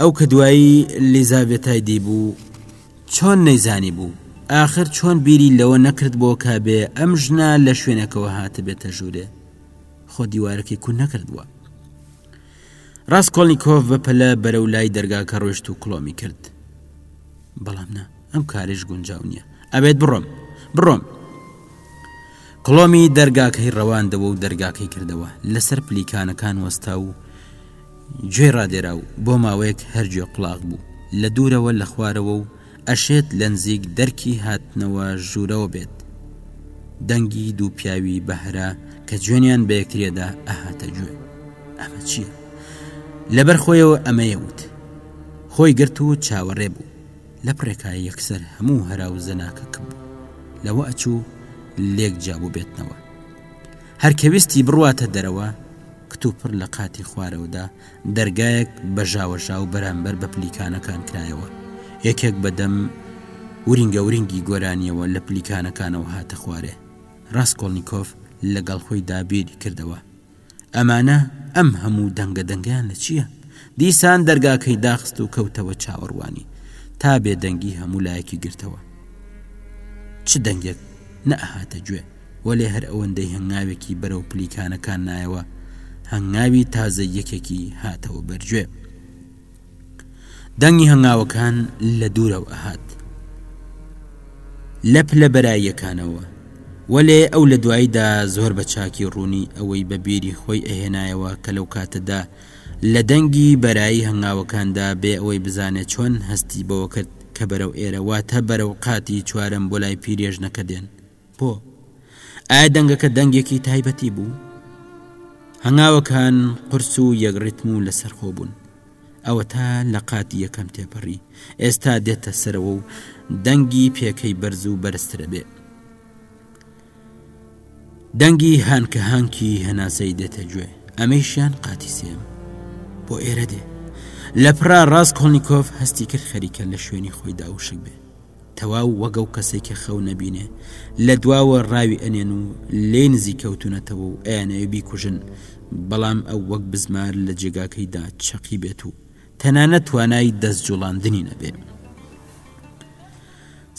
ئەو کە دوایی لیزاڤێتای دیبوو چۆن نەیزانی بوو؟ ئاخر چۆن بیری لەوە نەکردبووە کە بێ ئەم ژنە لە شوێنەکەوە هاتبێتە ژوورێ خۆ دیوارەکەی کون نەکردووە ڕاستکۆلنییکۆف بە پەلە بەرە و لای دەرگاکە ڕۆشت و کڵۆمی کرد بەڵام نا ئەم کارش گونجاو نییە ئەبێت بڕۆم بڕۆم کڵۆمی دەرگاکەی ڕەواندەوە و دەرگاکەی کردەوە لەسەر پلیکانەکان وەستا و گوێی ڕادێرا و بۆ ماوەیەک هەر گوێ قوڵاغ بوو، لە دوورەوە لە خوارەوە و ئەشێت لە نزیک دەرکی هاتنەوە ژوورەوە بێت. دەنگی دوو پیاوی بەهرە کە جوێنیان بە یەکتریەدا ئەهاتە گوێ. ئەمە چییە؟ لەبەر خۆیەوە ئەمەیە وت. خۆی گرت و چاوەڕێ بوو. لە پڕێکا یەکسەر هەموو هەراو زەناکە کپ بوو. لەوە ئەچوو لێک جابووبێتنەوە. هەر کە ویستی بڕواتە دەرەوە، کتوپڕ لە قاتی خوارەوەدا دەرگایەک بە ژاوەژاو بەرامبەر بە پلیکانەکان کرایەوە، یەکێک بە دەم ورینگە ورینگی گۆرانییەوە لە پلیکانەکانەوە هاتە خوارێ. ڕاسکۆڵنیکۆف لەگەڵ خۆیدا بیری کردەوە، ئەمانە ئەم هەموو دەنگە دەنگەیان لە چییە؟ دیسان دەرگاکەی داخست و کەوتەوە چاوەڕوانی، تا بێدەنگی هەموو لایەکی گرتەوە. چ دەنگێک نەئەهاتە گوێ. وەلێ هەر ئەوەندەی هەنگاوێکی بەرەو پلیکانەکان نایەوە، هەنگاوی تازەی یەکێکی هاتەوە بەرگوێ. دەنگی هەنگاوەکان لە دوورەوە ئەهات. لە پلە بەراییەکانەوە، وەلێ ئەو لە دواییدا زۆر بە چاکی ڕوونی ئەوەی بە بیری خۆی ئەهێنایەوە کە لەو کاتەدا لە دەنگی بەرایی هەنگاوەکاندا بێ ئەوەی بزانێ چۆن هەستی بەوە کرد کە بەرەو ئێرە واتە بەرەو قاتی چوارەم بۆ لای پیرێژنەکە دێن. بۆ؟ ئایا دەنگەکە دەنگێکی تایبەتی بوو؟ هەنگاوەکان قرس و یەک ڕیتم و لەسەرخۆ بوون. ئەوە تا لە قاتی یەکەم تێپەڕی ئێستا دێتە سەرەوە و دەنگی پێکەی بەرز و بەرزترە بێ. دەنگی هانکە هانکی هەناسەی دێتە گوێ ئەمەیشیان قاتی سێم بۆ ئێرە دێ لە پرا ڕاست کۆلنییکۆف هەستی کرد خەریکە لە شوێنی خۆی داوشک بێ تەواو وەک ئەو کەسەی کە خەو نەبینێ لە دواوە ڕاوی ئەنێن و لێی نزیک کەوتونەتەوە و ئەیانەوێ بیکوژن بەڵام ئەو وەک بزمار لە جێگاکەیدا چەقی بێت و تەنانەت توانای دەست جوڵاندنی نەبێ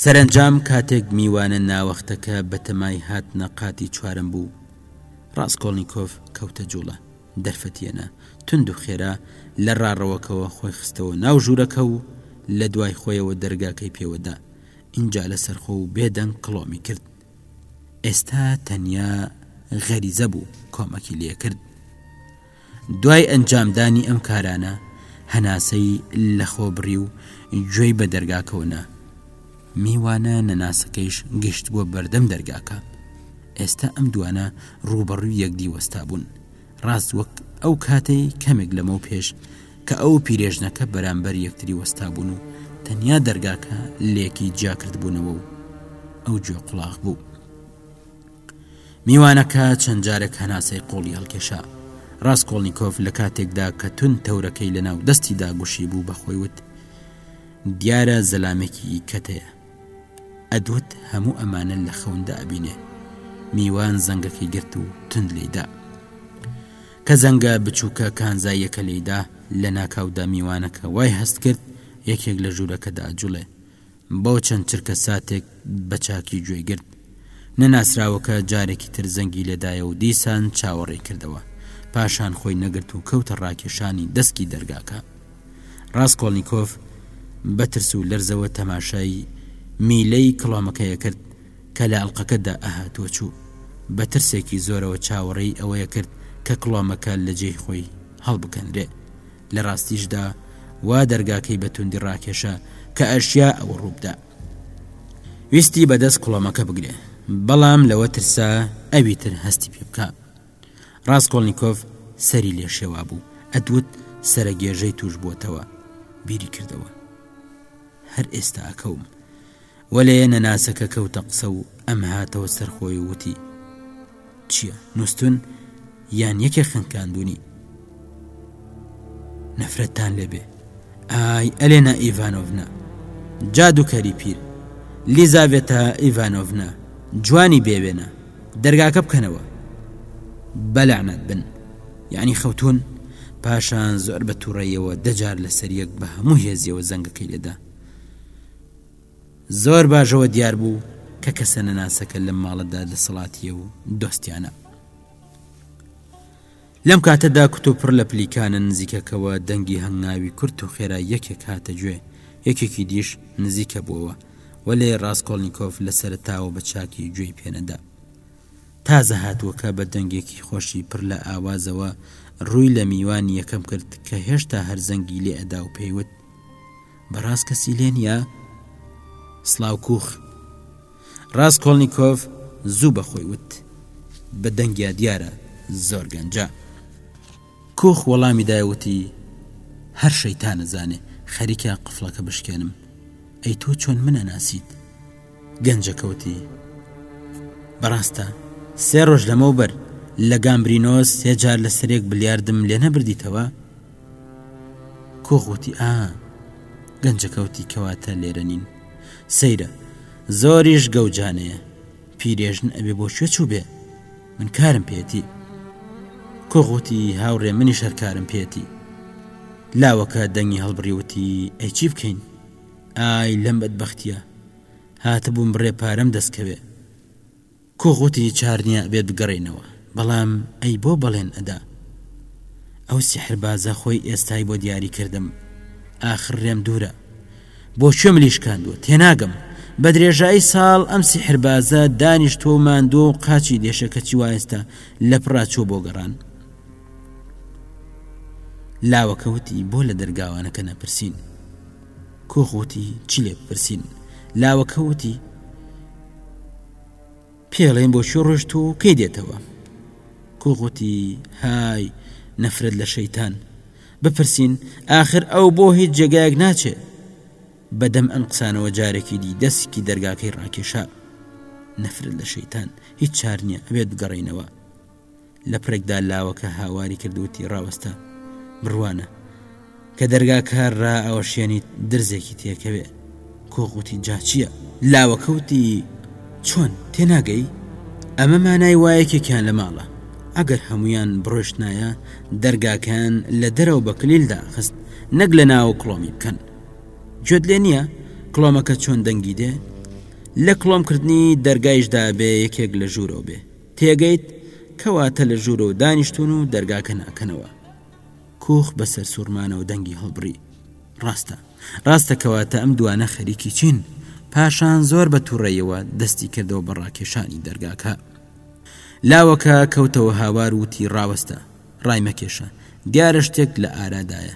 سەرەنجام کاتێک میوانە ناوەختەکە بەتەمای هاتنە قاتی چوارەم بوو ڕاستکۆڵنییکۆف کەوتە جوڵە دەرفەتییەنە توند و خێرا لە ڕاڕەوەکەوە خۆی خستەوە ناو ژوورەکە و لە دوای خۆیەوە دەرگاکەی پێوە دا. ئینجا لەسەرخۆ و بێ دەنگ کڵۆمی کرد. ئێستا تەنیا غەریزە بوو کۆمەکی لێ کرد. دوای ئەنجامدانی ئەم کارانە، هەناسەی لە خۆ بڕی و گوێی بە دەرگاکەوە نا. میوانە نەناسەکەیش گەیشتبووە بەردەم دەرگاکە. ئێستا ئەم دوانە ڕووبەڕووی یەکدی وەستابوون، ڕاست وەک ئەو کاتەی کەمێک لەمەو پێش کە ئەو پیرێژنەکە بەرامبەر یەکتری وەستابوون و تەنیا دەرگاکە لێکی جیاکردبوونەوە و ئەو گوێ قوڵاغ بوو. میوانەکە چەند جارێک هەناسەی قوڵی هەڵکێشا. ڕاسکۆڵنیکۆف لە کاتێکدا کە تون تەورەکەی لەناو دەستی داگوشی بوو بەخۆی وت دیارە زەلامێکی کەتەیە. ئەدوەرد هەموو ئەمانە لە خەوندا ئەبینێ میوان زەنگەکەی گرت و تند لێیدا کە زەنگە بچووکە کانزاییەکە لێیدا لە ناکاودا میوانەکە وای هەست کرد یەکێک لە ژوورەکەدا ئەجوڵێ بۆ چەند چرکە ساتێک بە چاکی گوێی گرت نەناسراوەکە جارێکی تر زەنگی لێدایە و دیسان چاوەڕێ کردەوە پاشان خۆی نەگرت و کەوتە ڕاکێشانی دەستکی دەرگاکە ڕاسکۆڵنیکۆف بە ترس و لەرزەوە تەماشای میلەی کڵۆمەکەیە کرد کە لە ئەڵقەکەدا ئەهاتوە چوو بە ترسێکی زۆرەوە چاوەڕێی ئەوەیە کرد کە کڵۆمەکە لە جێی خۆی هەڵبکەنرێ لە ڕاستیشدا وا دەرگاکەی بە توندی ڕاکێشە کە ئەشیا ئەوە ڕووبدا ویستی بەدەست کڵۆمەکە بگرێ بەڵام لەوە ترسا ئەوی تر هەستی پێ بکە ڕاسکۆڵنیکۆف سەری لێ شێوابوو ئەدوت سەرەگێژەی توش بووتەوە بیری کردەوە هەر ئێستا ئەکەوم وەلێ نەناسەکە کەوتە قسە و ئەم هاتەوە سەرخۆی وتی چییە نووسن یان یەکێ خنکاندونی نەفرەتتان لێبێ ئای ئەلێنا ئیڤانۆڤنا جادوکەری پیر لیزاڤێتە ئیڤانۆڤنا جوانی بێوێنە دەرگاکە بکەنەوە بەلعنات بن یعنی خەوتون پاشان زۆر بە تووڕێیەوە دەجار لەسەر یەک بە هەموو هێزیەوە زەنگەکەی لێدا زۆر باشەوە دیار بوو کە کەسە نەناسەکە لەم ماڵەدا دەسەڵاتیە و دۆستیانە لەم کاتەدا کوتوپڕ لە پلیکانە نزیکەکەوە دەنگی هەنگاوی کورت و خێرای یەکێک هاتە گوێ، یەکێکی دیش نزیکە بووەوە، وەلێ ڕاسکۆڵنیکۆف لە سەرەتاوە بە چاکی گوێی پێ نەدا. تازە هاتووەکە بە دەنگێکی خۆشی پڕ لە ئاوازەوە ڕووی لە میوانی یەکەم کرد کە هێشتا هەر زەنگی لێ ئەدا و پێی وت، بەڕاست کەسی لێ نییە؟ سڵاو کووخ، ڕاسکۆڵنیکۆف زوو بە خۆی وت، بە دەنگیا دیارە زۆر گەنجە. کوخ وەڵامی دایە وتی، هەر شەیتان ئەزانێ خەریکە قفڵەکە بشکێنم، ئەی تۆ چۆن من ئەناسیت؟ گەنجەکە وتی، بەڕاستە سێ ڕۆژ لەمەوبەر لە گامبرینۆس سێ جار لەسەر یەک بلیاردم لێ نەبردیتەوە؟ کۆخ وتی ئا گەنجەکە وتی کەواتە لێرە نین سەیرە زۆریش گەوجانەیە پیرێژن ئەبێ بۆ کوێ چوو بێ من کارم پێێتی کۆغوتی هاوڕێ منی شەرکارم پێێتی لاوەکە دەنگی هەڵبڕیوتی ئەی چی بکەین ئای لەم بەدبختە هاتبووم بڕێ پارەم دەستکەوێ کۆخ وتی چارنیا ئەبێت بگەڕێینەوە بەڵام ئەی بۆ بەڵێن ئەدا ئەو سیحربازە خۆی ئێستای بۆ دیاری کردم ئاخر رێم دوورە بۆ کوێ ملی شکاندووە تێناگەم بە درێژایی ساڵ ئەم سیحربازە دانیشتۆ و ماندۆ و قاچی دێشە کەچی وایستا لە پڕاچوە بۆ گەڕان لاوەکەوتی بۆ لە دەرگاوانەکە نەپرسین کوخ وتی چی لێ بپرسین لاوەکە وتی پێڵێن بۆ شو ڕۆشت و کەی دێتەوە کوخ وتی های نەفرەت لە شەیتان بپرسین آخر ئەو بۆ هیچ جێگایەک ناچێ بەدەم ئەم قسانەوە جارێکی دی دەستکی دەرگاکەی ڕاکێشا نەفرەت لە شەیتان هیچ چار نییە ئەبێت بگەڕینەوە لە پرێکدا لاوەکە هاواری کردوتی ڕاوەستە بڕوانە کە دەرگا کار را ئەوەشێنیت درزێکی تێکەوێ کۆغوتی جاچیە لاوەکەوتی چۆن تێناگەی ئەمە مانای وایەکێکیان لە ماڵە ئەگەر هەمویان بڕۆشتنایە دەرگاکەیان لە دەرەوە بە کلیلدا خست نەک لە ناو کڵۆمی بکەن جۆت لێ نییە کڵۆمەکە چۆن دەنگی دێ لە کڵۆمکردنی دەرگایشدا بێ یەکێک لە ژوورەوە بێ تێگەیت کەواتە لە ژوورەوە دانیشتوون و دەرگاکە ناکەنەوە کوخ بە سەرسوڕمانەوە دەنگی هەڵبڕی ڕاستە ڕاستە کەواتە ئەم دوانە خەریکی چین پاشان زۆر بە تووڕەیەوە دەستی کردەوە بە ڕاکێشانی دەرگاکە لاوەکە کەوتەوە هاوار وتی ڕاوەستە ڕای مەکێشە دیارە شتێک لە ئارادایە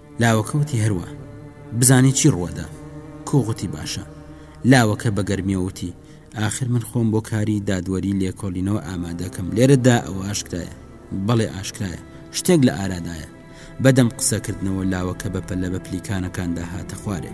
لاوەکە وتی هەروا. بزانی چی ڕووەدا؟ کووک وتی باشە. لاوەکە بە گەرمییەوە وتی ئاخر من خۆم بۆ کاری دادوەری لێکۆڵینەوە ئامادەکەم لێرەدا ئەوە ئاشکرایە. بەڵێ ئاشکرایە. شتێک لە ئارادایە. بە دەم قسەکردنەوە لاوەکە بە پەلە بە پلیکانەکاندا هاتە خوارێ.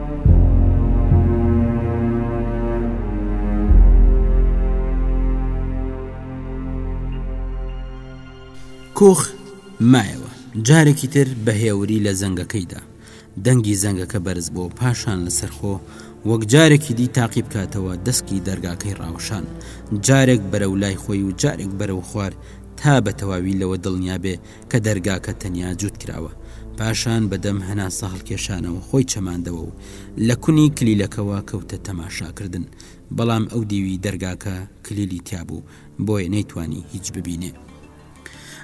کۆخ مایەوە جارێکی تر بە هێوری لە زەنگەکەیدا دەنگی زەنگەکە بەرز بۆ پاشان لەسەرخۆ وەک جارێکی دی تاقی بکاتەوە دەستکی دەرگاکەی ڕاوشان جارێک بەرە و لای خۆی و جارێک بەرە و خوار تا بە تەواوی لەوە دڵنیابێ کە دەرگاکە تەنیا جووت کراوە، پاشان بەدەم هەناسە هەڵکێشانەوە خۆی چەماندەوە و لە کونی کلیلەکەوە کەوتە تەماشاکردن، بەڵام ئەو دیوی دەرگاکە کلیلی تیابوو، بۆیە نەیتوانی هیچ ببینێ.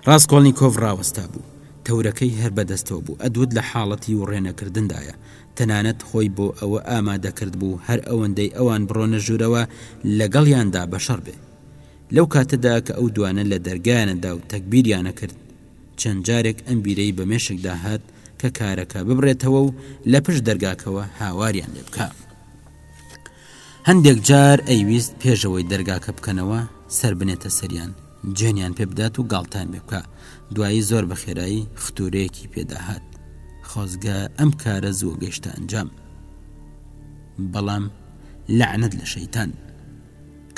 ڕاسکۆڵنیکۆڤ ڕاوەستا بوو، تەورەکەی هەر بەدەستەوە بوو، ئەدوت لە حاڵەتی وڕێنەکردندایە، تەنانەت خۆی بۆ ئەوە ئامادە کردبوو هەر ئەوەندەی ئەوان بڕۆنە ژوورەوە لەگەڵیاندا بەشەڕ بێ. لەو کاتەدا کە ئەو دوانە لە دەرگایانە دا و تەگبیریان ئەکرد، چەند جارێک ئەم بیرەی بە مێشکدا هات کە کارەکە ببڕێتەوە و لە پشت دەرگاکەوە هاواریان لێ بکا. هەندێک جار ئەیویست پێشەوەی دەرگاکە بکەنەوە، سەر بنێتە سەریان، جوێنیان پێ بدات و گاڵتەیان بێ بکا، دوایی زۆر بە خێرایی ختوورەیەکی پێ داهات. خۆزگە ئەم کارە زووە گەیشتە ئەنجام. بەڵام لەعنەت لە شەیتان!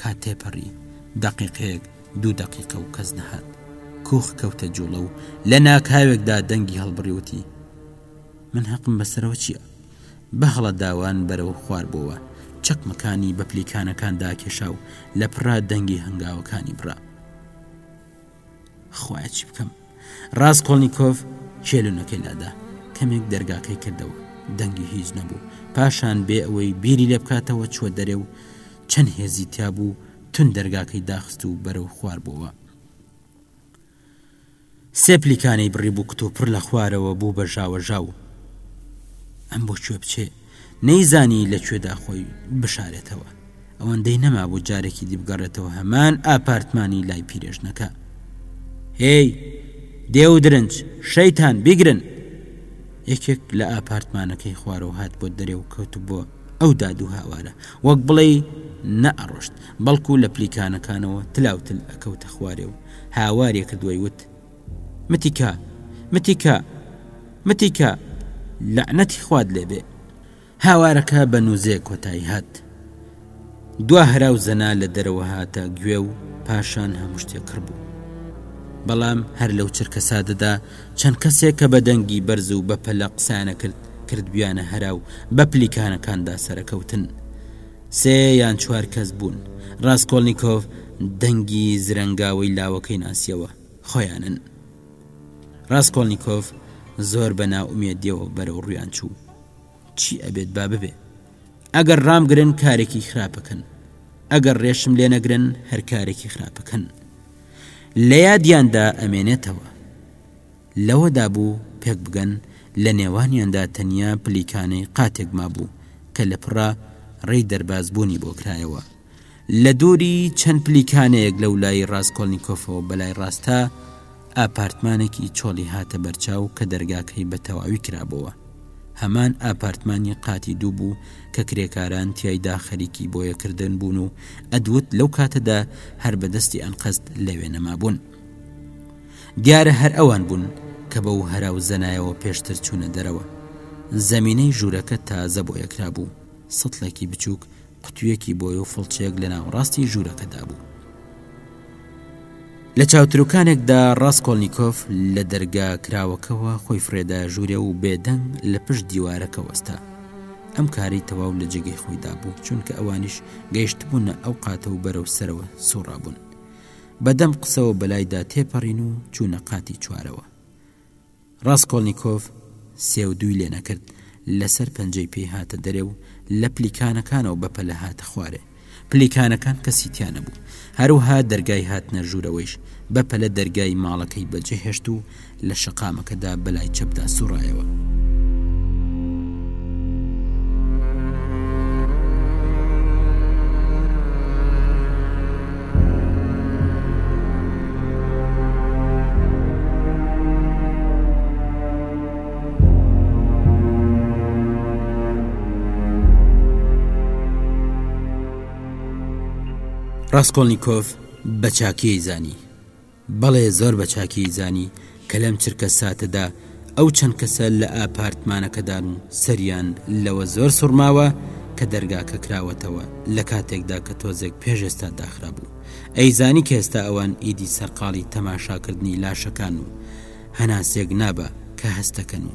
کات تێپەڕی، دەقیقەیەک، دوو دەقیقە و کەس نەهات. کووخ کەوتە جووڵە و لە ناکاوێکدا دەنگی هەڵبڕی وتی، من هەقم بەسەرەوە چییە؟ بە هەڵە داوان بەرەو خوار بۆوە، چەکمەکانی بە پلیکانەکان داکێشا و لە پڕا دەنگی هەنگاوەکانی بڕا. خوایە چی بکەم؟ ڕاسکۆڵنیکۆف کێلونەکەی لادا کەمێک دەرگاکەی کردەوە دەنگی هیچ نەبوو پاشان بێ ئەوەی بیری لێ بکاتەوە چوە دەرێ و چەند هێزی تیا بوو تون دەرگاکەی داخست و بەرەو خوار بووەوە سێ پلیکانەی بڕی بوو کتۆپڕ لە خوارەوە بوو بە ژاوەژاو ئەم بۆ کوێ بچێ نەیزانی لە کوێدا خۆی بشارێتەوە، ئەوەندەی نەمابوو جارێکی دی بگەڕێتەوە هەمان ئاپارتمانی لای پیرێژنەکە. هێی، دێ و درنج، شەیتان بیگرن! یەکێک لە ئاپارتمانەکەی خوارەوە هات بۆ دەرێ و کەوت بۆ ئەو داد و هاوارە وەک بڵێ نەئەڕۆشت بەڵکو لە پلیکانەکانەوە تلاوتل ئەکەوتە خوارێ و هاوارێکە دوای وت، متیکا متیکا متیکا لەعنەتی خوات لێبێ هاوارەکە بە نووزێ کۆتایی هات دوا هەرا و زەنا لە دەرەوە هاتە گوێ و پاشان هەموو شتێک کڕ بوو بەڵام هەر لەو چرکە سادەدا چەند کەسێک کە بە دەنگی بەرز و بە پەلە قسانە کرد کردویانە هەرا و بە پلیکانەکاندا سەرکەوتن سێ یان چوار کەس بوون ڕاستکۆلنییکۆف دەنگی زرنگاوەی لاوەکەی ناسیەوە خۆیانن. ڕاسکۆڵنیکۆف زۆر بە نائومێدیەوە بەرەو ڕویان چوو. چی ئەبێت با ببێ. ئەگەر ڕامگرن کارێکی خراپەکەن. ئەگەر ڕێشم لێ نەگرن هەر کارێکی خراپەکەن. لە یادیاندا ئەمێنێتەوە. لەوەدا بوو پێک بگەن لە نێوانیاندا تەنیا پلیکانەی قاتێک مابوو کە لە پڕا ڕێی دەرباز بوونی بۆ کرایەوە. لە دووری چەند پلیکانێک لە ولایی ڕاستکۆلنیکۆفەوە بە لای ڕاستە ئاپارتمانێکی چۆڵی هاتە بەرچاو کە دەرگاکەی بە تەواوی کرابۆوە هەمان ئاپارتمانی قاتی دوو بوو کە کرێکاران تیایدا خەریکی بۆیە کردن بوون و ئەدوت لەو کاتەدا هەر بەدەستی ئەنقەست لەوێ نەمابوون دیارە هەر ئەوان بوون کە بە و هەرا و زەنایەوە پێشتر چوونە دەرەوە زەمینەی ژوورەکە تازە بۆ یەکرا بوو سطلێکی بچووک قوتویەکی بۆی و فڵچەیەک لە ناوەڕاستی ژوورەکەدا بوو لە چاوتروکانێکدا ڕاست کۆلنییکۆف لە دەرگا کراوەکەەوە خۆی فرێدا ژوورێ و بێدەنگ لە پشت دیوارەکە وەستا ئەم کاری تەواو لە جێگەی خۆیدا بوو چونکە ئەوانیش گەیشتبوونە ئەو قاتە و بەرەو سەرەوە سوڕابوون بەدەم قسەوە بەلایدا تێپەڕین و چوونە قاتی چوارەوە ڕاسکۆڵنیکۆف سێ و دووی لێ نەکرد، لەسەر پەنجەی پێی هاتە دەرێ و لە پلیکانەکانەوە بەپەلە هاتە خوارێ. پلیکانەکان کەسی تیا نەبوو. هەروەها دەرگای هاتنە ژوورەوەیش بەپەلە دەرگای ماڵەکەی بەجێ هێشت و لە شەقامەکەدا بە لای چەپدا سووڕایەوە. ڕاستکۆلنییکۆف بە چاکیی زانی بەڵێ زۆر بە چاکیی زانی کە لەم چرکە ساتەدا ئەو چەند کەسە لە ئاپارتمانەکەدان و سەریان لەوە زۆر سوڕماوە کە دەرگاکە کراوەتەوە لە کاتێکدا کە تۆزێک پێش ئێستا داخرابوو ئەیزانی کە ئێستا ئەوان ئیدی سەرقاڵی تەماشاکردنی لاشەکان و هەناسێک نابا کە هەستەکەن و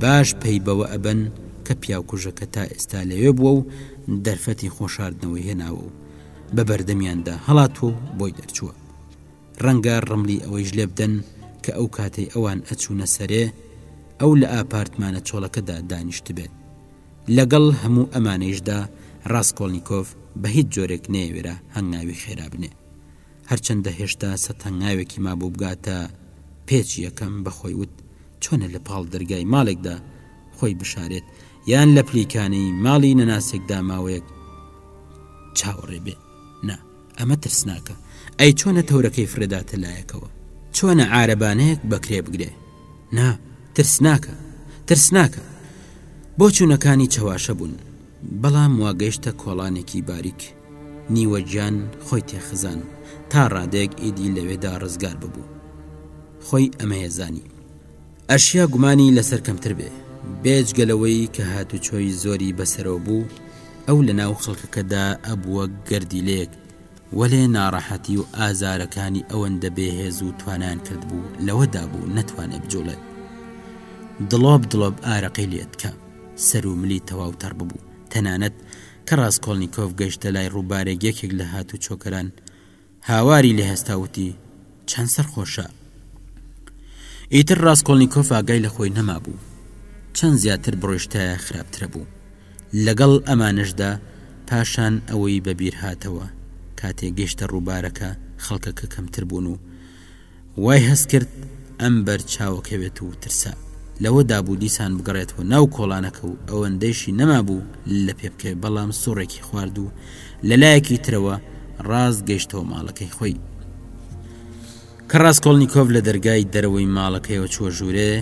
باش پەی بەوە ئەبەن کە پیاوکوژەکە تا ئێستا لەوێ بووە و دەرفەتی خۆشاردنەوەی هێناوە و بە بەردەمیاندا هەڵاتوە و بۆی دەرچووە ڕەنگە ڕملی ئەوەیش لێبدەن کە ئەو کاتەی ئەوان ئەچوونە سەرێ، ئەو لە ئاپارتمانە چۆڵەکەدا دانیشتبێت. لەگەڵ هەموو ئەمانەیشدا ڕاسکۆڵنیکۆف بە هیچ جۆرێک نەیەوێرا هەنگاوی خێرا بنێ. هەرچەندە هێشتا سەد هەنگاوێکی مابوو بگاتە پێچ یەکەم، بە خۆی وت، چۆنە لە پاڵ دەرگای ماڵێکدا خۆی بشارێت، یان لە پلیکانێی ماڵی نەناسێکدا ماوەیەک چاوەڕێ بێ؟ نا. ئەمە ترسناکە ئەی چۆنە تەورەکەی فرێداتە لایەکەوە چۆنە عارەبانەیەک بەکرێ بگرێ نا ترسناکە ترسناکە بۆ چوونەکانی چەواشە بوون بەڵام واگەیشتە کۆڵانێکی باریک نیوەگیان خۆی تێخزان تا ڕادێک ئیدی لەوێدا ڕزگار ببوو خۆی ئەمەیە زانی ئەشیا گومانی لەسەر کەمتر بێ. بێجگە لەوەی کە هاتوچۆی زۆری بەسەرەوە بوو، ئەو لە ناو خەڵکەکەدا ئەبووە گەردیلەیەک، وەلێ ناڕەحەتی و ئازارەکانی ئەوەندە بێهێز و توانایان کردبوو لەوەدا بوو نەتوانێ بجووڵێ. دڵۆپ دڵۆپ ئارەقەی لێ تکا. سەر و ملی تەواو تەڕ ببوو. تەنانەت کە ڕاسکۆڵنیکۆف گەیشتە لای ڕووبارێک یەکێک لە هاتوچۆکەران، هاواری لێ هەستا وتی، چەند سەرخۆشە! ئیتر ڕاسکۆڵنیکۆف ئاگای لە خۆی نەمابوو. چەند زیاتر بڕۆیشتایە خراپترەبوو. لەگەڵ ئەمانەشدا پاشان ئەوەی بە بیر هاتەوە، کاتێ گەیشتە ڕووبارەکە خەڵکەکە کەمتر بوون و، وای هەست کرد ئەم بەر چاوە کەوێت و ترسا لەوە دابوو دیسان بگەڕێتەوە ناو کۆڵانەکە و ئەوەندەیشی نەمابوو لە پێ بکەوێت بەڵام سوڕێکی خوارد و لە لایەکی ترەوە ڕاست گەشتەوە ماڵەکەی خۆی کە ڕاستکۆڵنییکۆڤ لە دەرگای دەرەوەی ماڵەکەیەوە چوە ژوورێ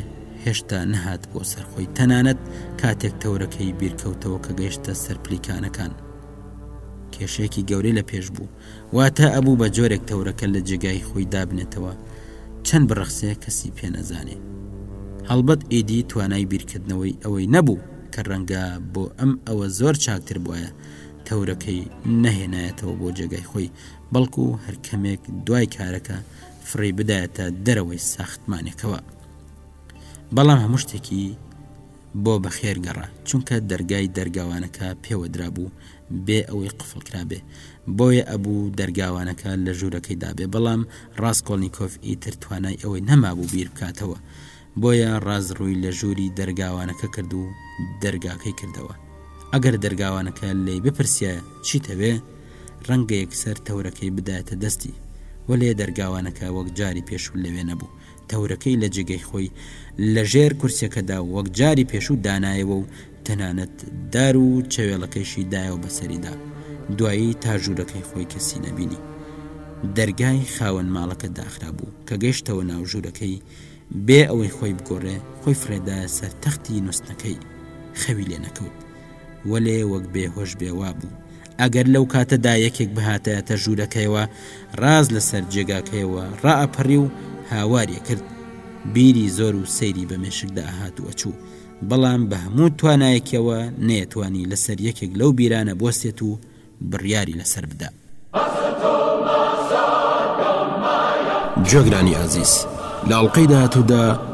هێشتا نەهات بۆ سەرخۆی تەنانەت کاتێک تەورەکەی بیرکەوتەوە کە گەیشتە سەر پلیکانەکان کێشێکی گەورەی لە پێش بوو واتە ئەبوو بە جۆرێک تەورەکە لە جێگای خۆی دابنێتەوە چەند بڕەخسێ کەسی پێ نەزانێ. هەڵبەت ئیدی توانای بیرکردنەوەی ئەوەی نەبوو کە رەنگە بۆ ئەم ئەوە زۆر چاکتر بوایە تەورەکەی نەهێنایەتەوە بۆ جێگای خۆی بەڵکو هەر کەمێک دوای کارەکە فڕێی بدایەتە دەرەوەی ساختمانێکەوە. بەڵام هەموو شتێکی. بۆ بەخێر گەڕا چونکە دەرگای دەرگاوانەکە پێوە درابوو بێ ئەوەی قفڵ کرابێ بۆیە ئەبوو دەرگاوانەکە لە ژوورەکەی دابێ بەڵام ڕاستکۆڵنیکۆف ئیتر توانای ئەوەی نەمابوو بیر بکاتەوە بۆیە ڕاز ڕووی لە ژووری دەرگاوانەکە کرد و دەرگاکەی کردەوە ئەگەر دەرگاوانەکە لی بپرسیە چیتەوێ ڕەنگە یەکسەر تەورەکەی بدایەتە دەستی وەلێ دەرگاوانەکە وەک جاری پێشوو لەوێ نەبوو تەورەکەی لە جێگەی خۆی لە ژێر کورسیەکەدا وەک جاری پێشوو دانایەوە و تەنانەت دار و چەوێڵەکەیشی دایەوە بەسەریدا دوایی تا ژوورەکەی خۆی کەسی نەبینی دەرگای خاوەن ماڵەکە داخرا بوو کە گەشتەوە ناو ژوورەکەی بێ ئەوەی خۆی بگۆڕێ خۆی فرێدا سەر تەختی نووستنەکەی خەوی لێ نەکەوت وەلێ وەک بێهۆش بێوا بوو ئەگەر لەو کاتەدا یەکێک بهاتایەتە ژوورەکەیەوە ڕاست لەسەر جێگاکەیەوە ڕائەپەڕی و هاواری کرد بیری زۆر و سەیری بە مێشکدا هاتووە چوو بەڵام بە هەموو توانایەکەوە نەیەتوانی لەسەر یەکێک لەو بیرانە بۆستێت و بڕیاری لەسەر بدا. جۆگرانی ئازیز لە ئەڵقەی داهاتوودا.